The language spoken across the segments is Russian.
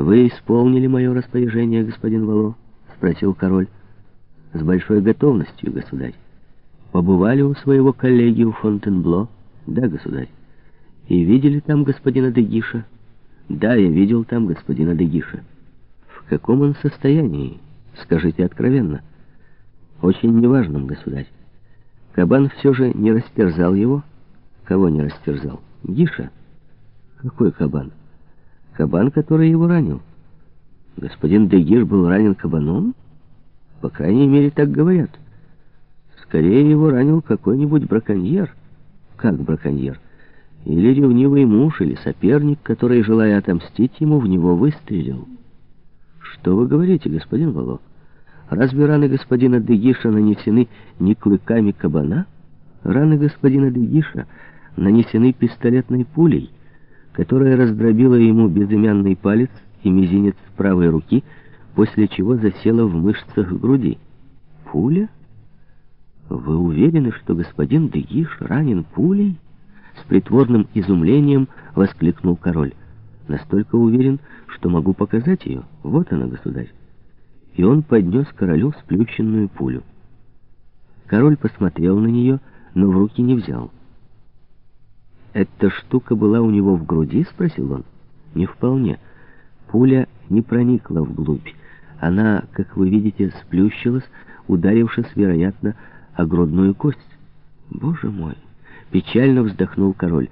«Вы исполнили мое распоряжение, господин Вало?» — спросил король. «С большой готовностью, государь. Побывали у своего коллеги у Фонтенбло?» «Да, государь». «И видели там господина Дегиша?» «Да, я видел там господина Дегиша». «В каком он состоянии? Скажите откровенно». «Очень неважном, государь. Кабан все же не растерзал его?» «Кого не растерзал?» «Гиша». «Какой кабан?» Кабан, который его ранил. Господин Дегиш был ранен кабаном? По крайней мере, так говорят. Скорее его ранил какой-нибудь браконьер. Как браконьер? Или ревнивый муж, или соперник, который, желая отомстить ему, в него выстрелил. Что вы говорите, господин Вало? Разве раны господина Дегиша нанесены не клыками кабана? Раны господина Дегиша нанесены пистолетной пулей которая раздробила ему безымянный палец и мизинец правой руки, после чего засела в мышцах груди. «Пуля? Вы уверены, что господин Дегиш ранен пулей?» С притворным изумлением воскликнул король. «Настолько уверен, что могу показать ее. Вот она, государь». И он поднес королю сплющенную пулю. Король посмотрел на нее, но в руки не взял. «Эта штука была у него в груди?» — спросил он. «Не вполне. Пуля не проникла вглубь. Она, как вы видите, сплющилась, ударившись, вероятно, о грудную кость». «Боже мой!» — печально вздохнул король.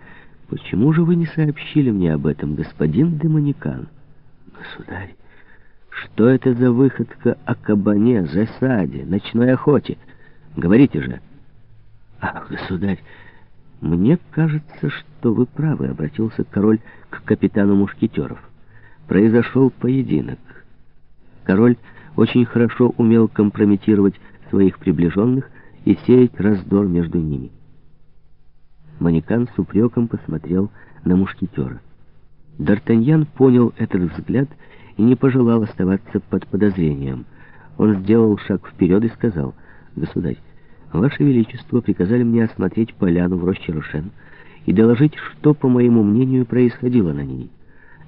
«Почему же вы не сообщили мне об этом, господин Демоникан?» «Государь, что это за выходка о кабане, засаде, ночной охоте? Говорите же!» «Ах, государь!» «Мне кажется, что вы правы», — обратился король к капитану мушкетеров. «Произошел поединок. Король очень хорошо умел компрометировать своих приближенных и сеять раздор между ними». Манекан с упреком посмотрел на мушкетера. Д'Артаньян понял этот взгляд и не пожелал оставаться под подозрением. Он сделал шаг вперед и сказал, «Государь, Ваше Величество приказали мне осмотреть поляну в роще Рошен и доложить, что, по моему мнению, происходило на ней.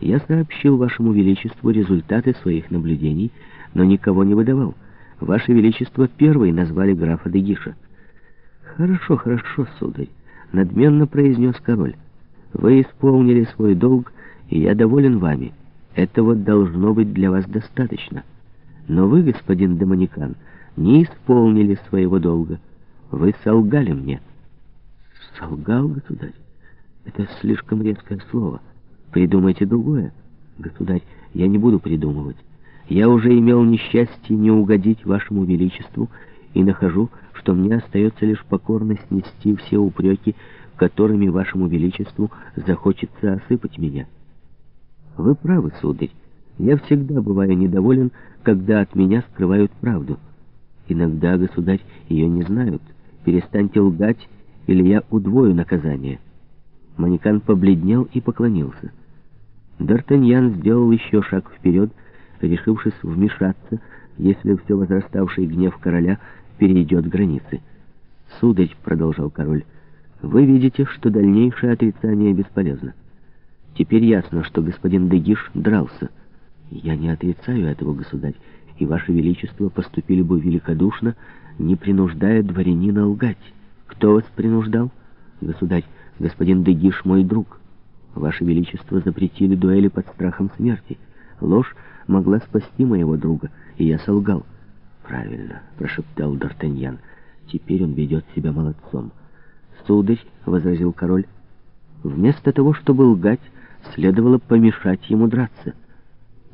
Я сообщил Вашему Величеству результаты своих наблюдений, но никого не выдавал. Ваше Величество первый назвали графа Дегиша. «Хорошо, хорошо, сударь», — надменно произнес король. «Вы исполнили свой долг, и я доволен вами. Этого должно быть для вас достаточно. Но вы, господин Домоникан, не исполнили своего долга». Вы солгали мне. Солгал, государь? Это слишком резкое слово. Придумайте другое. Государь, я не буду придумывать. Я уже имел несчастье не угодить вашему величеству и нахожу, что мне остается лишь покорно снести все упреки, которыми вашему величеству захочется осыпать меня. Вы правы, сударь. Я всегда бываю недоволен, когда от меня скрывают правду. Иногда, государь, ее не знают. Перестаньте лгать, или я удвою наказание». Манекан побледнел и поклонился. Д'Артаньян сделал еще шаг вперед, решившись вмешаться, если все возраставший гнев короля перейдет границы. «Сударь», — продолжал король, — «вы видите, что дальнейшее отрицание бесполезно. Теперь ясно, что господин Дегиш дрался. Я не отрицаю этого, государь, и ваше величество поступили бы великодушно, не принуждая дворянина лгать. Кто вас принуждал? Государь, господин Дегиш мой друг. Ваше Величество запретили дуэли под страхом смерти. Ложь могла спасти моего друга, и я солгал. Правильно, прошептал Д'Артаньян. Теперь он ведет себя молодцом. Сударь, возразил король, вместо того, чтобы лгать, следовало помешать ему драться.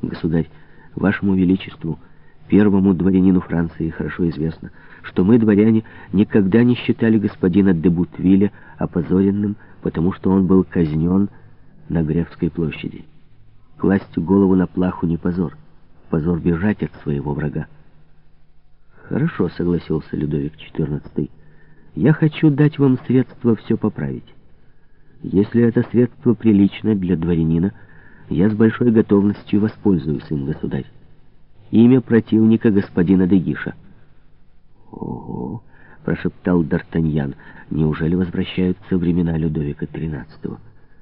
Государь, вашему Величеству Первому дворянину Франции хорошо известно, что мы, дворяне, никогда не считали господина де Бутвиля опозоренным, потому что он был казнен на Гревской площади. Класть голову на плаху не позор. Позор бежать от своего врага. «Хорошо», — согласился Людовик XIV. «Я хочу дать вам средства все поправить. Если это средство прилично для дворянина, я с большой готовностью воспользуюсь им, государь имя противника господина Дегиша. «Ого!» — прошептал Д'Артаньян. «Неужели возвращаются времена Людовика XIII?»